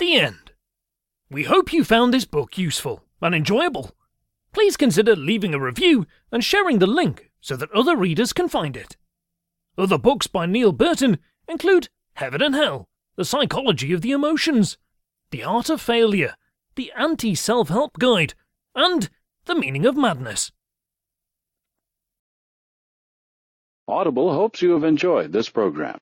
The end. We hope you found this book useful and enjoyable. Please consider leaving a review and sharing the link so that other readers can find it. Other books by Neel Burton include Heaven and Hell, The Psychology of the Emotions, The Art of Failure, The Anti Self Help Guide, and The Meaning of Madness. Audible hopes you have enjoyed this program.